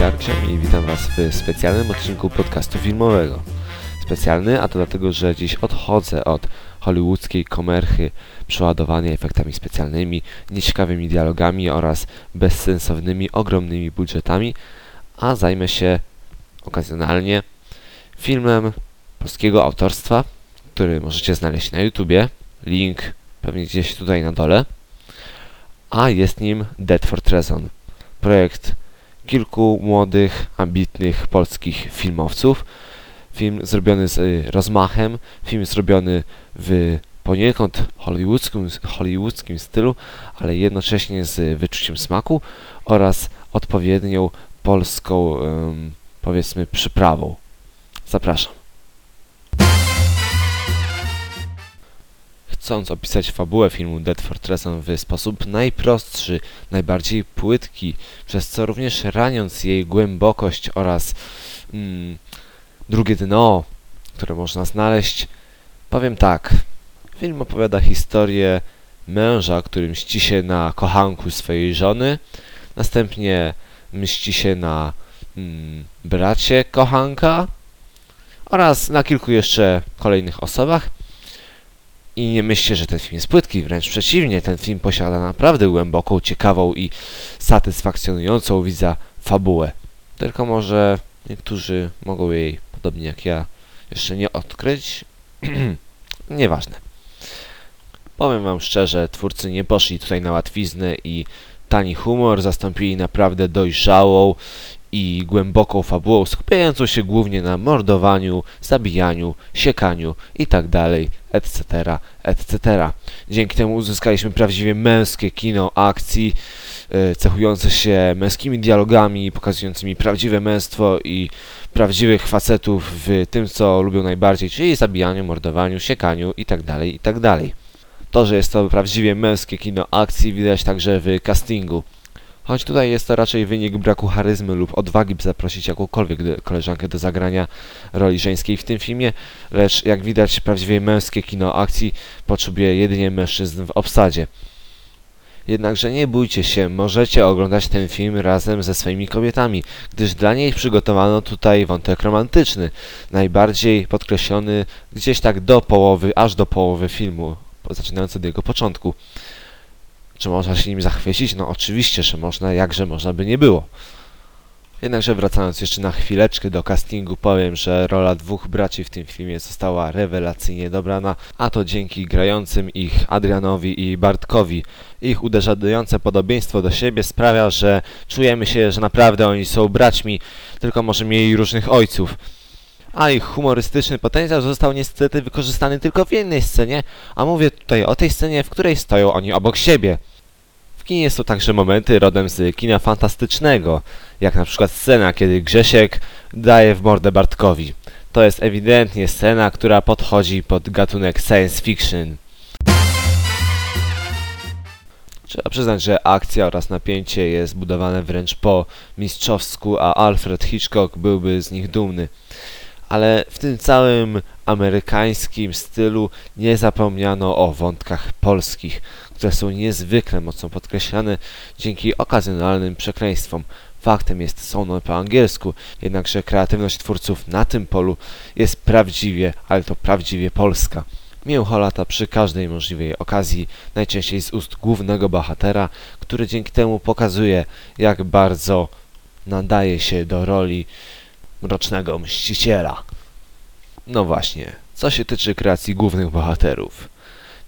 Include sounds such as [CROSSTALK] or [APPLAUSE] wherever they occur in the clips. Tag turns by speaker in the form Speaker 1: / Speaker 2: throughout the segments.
Speaker 1: Garcia i witam Was w specjalnym odcinku podcastu filmowego. Specjalny, a to dlatego, że dziś odchodzę od hollywoodzkiej komerchy przeładowanej efektami specjalnymi, nieciekawymi dialogami oraz bezsensownymi, ogromnymi budżetami, a zajmę się okazjonalnie filmem polskiego autorstwa, który możecie znaleźć na YouTubie. Link pewnie gdzieś tutaj na dole. A jest nim Dead for Treason. Projekt kilku młodych, ambitnych polskich filmowców. Film zrobiony z y, rozmachem, film zrobiony w poniekąd hollywoodzkim, hollywoodzkim stylu, ale jednocześnie z wyczuciem smaku oraz odpowiednią polską, powiedzmy, przyprawą. Zapraszam. Chcąc opisać fabułę filmu Dead Fortresson w sposób najprostszy, najbardziej płytki, przez co również raniąc jej głębokość oraz mm, drugie dno, które można znaleźć, powiem tak. Film opowiada historię męża, który mści się na kochanku swojej żony, następnie mści się na mm, bracie kochanka oraz na kilku jeszcze kolejnych osobach. I nie myślcie, że ten film jest płytki, wręcz przeciwnie, ten film posiada naprawdę głęboką, ciekawą i satysfakcjonującą widza fabułę. Tylko może niektórzy mogą jej, podobnie jak ja, jeszcze nie odkryć. [CLEARS THROAT] Nieważne. Powiem wam szczerze, twórcy nie poszli tutaj na łatwiznę i tani humor zastąpili naprawdę dojrzałą i głęboką fabułą, skupiającą się głównie na mordowaniu, zabijaniu, siekaniu itd., etc., etc. Dzięki temu uzyskaliśmy prawdziwie męskie kino akcji, yy, cechujące się męskimi dialogami, pokazującymi prawdziwe męstwo i prawdziwych facetów w tym, co lubią najbardziej, czyli zabijaniu, mordowaniu, siekaniu itd., itd. To, że jest to prawdziwie męskie kino akcji widać także w castingu. Choć tutaj jest to raczej wynik braku charyzmy lub odwagi, by zaprosić jakąkolwiek koleżankę do zagrania roli żeńskiej w tym filmie, lecz jak widać prawdziwie męskie kino akcji potrzebuje jedynie mężczyzn w obsadzie. Jednakże nie bójcie się, możecie oglądać ten film razem ze swoimi kobietami, gdyż dla niej przygotowano tutaj wątek romantyczny, najbardziej podkreślony gdzieś tak do połowy, aż do połowy filmu, zaczynając od jego początku. Czy można się nim zachwycić? No oczywiście, że można, jakże można by nie było. Jednakże wracając jeszcze na chwileczkę do castingu, powiem, że rola dwóch braci w tym filmie została rewelacyjnie dobrana, a to dzięki grającym ich Adrianowi i Bartkowi. Ich uderzające podobieństwo do siebie sprawia, że czujemy się, że naprawdę oni są braćmi, tylko może mieli różnych ojców a ich humorystyczny potencjał został niestety wykorzystany tylko w jednej scenie, a mówię tutaj o tej scenie, w której stoją oni obok siebie. W kinie są także momenty rodem z kina fantastycznego, jak na przykład scena, kiedy Grzesiek daje w mordę Bartkowi. To jest ewidentnie scena, która podchodzi pod gatunek science fiction. Trzeba przyznać, że akcja oraz napięcie jest budowane wręcz po mistrzowsku, a Alfred Hitchcock byłby z nich dumny ale w tym całym amerykańskim stylu nie zapomniano o wątkach polskich, które są niezwykle mocno podkreślane dzięki okazjonalnym przekleństwom. Faktem jest, są one po angielsku, jednakże kreatywność twórców na tym polu jest prawdziwie, ale to prawdziwie polska. Mięcholata przy każdej możliwej okazji, najczęściej z ust głównego bohatera, który dzięki temu pokazuje, jak bardzo nadaje się do roli mrocznego mściciela. No właśnie, co się tyczy kreacji głównych bohaterów.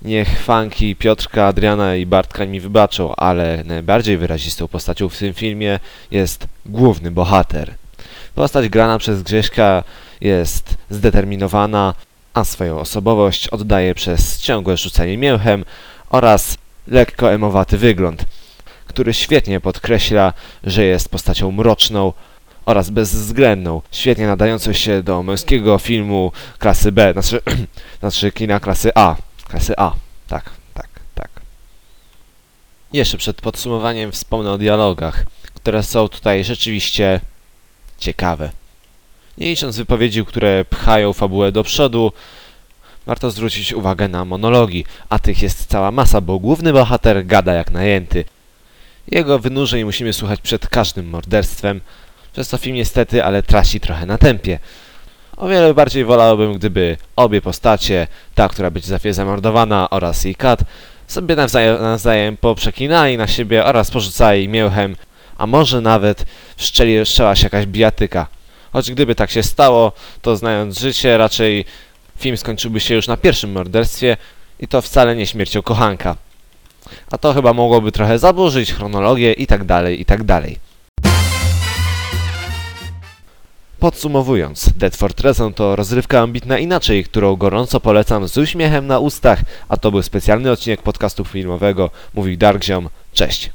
Speaker 1: Niech fanki Piotrka, Adriana i Bartka mi wybaczą, ale najbardziej wyrazistą postacią w tym filmie jest główny bohater. Postać grana przez Grześka jest zdeterminowana, a swoją osobowość oddaje przez ciągłe rzucanie mięchem oraz lekko emowaty wygląd, który świetnie podkreśla, że jest postacią mroczną, oraz bezwzględną, świetnie nadającą się do męskiego filmu klasy B, znaczy, [CLEARS THROAT] znaczy kina klasy A. Klasy A, tak, tak, tak. Jeszcze przed podsumowaniem wspomnę o dialogach, które są tutaj rzeczywiście ciekawe. Nie licząc wypowiedzi, które pchają fabułę do przodu, warto zwrócić uwagę na monologi, a tych jest cała masa, bo główny bohater gada jak najęty. Jego wynurzeń musimy słuchać przed każdym morderstwem, przez co film niestety, ale traci trochę na tempie. O wiele bardziej wolałbym, gdyby obie postacie, ta, która będzie za chwilę zamordowana oraz jej kat, sobie nawzajem, nawzajem poprzekinali na siebie oraz porzucali mięchem, a może nawet wszczęła się jakaś bijatyka. Choć gdyby tak się stało, to znając życie, raczej film skończyłby się już na pierwszym morderstwie i to wcale nie śmiercią kochanka. A to chyba mogłoby trochę zaburzyć chronologię i tak dalej, i tak dalej. Podsumowując, Dead for Treasure to rozrywka ambitna inaczej, którą gorąco polecam z uśmiechem na ustach, a to był specjalny odcinek podcastu filmowego. Mówi Dark Ziom. Cześć!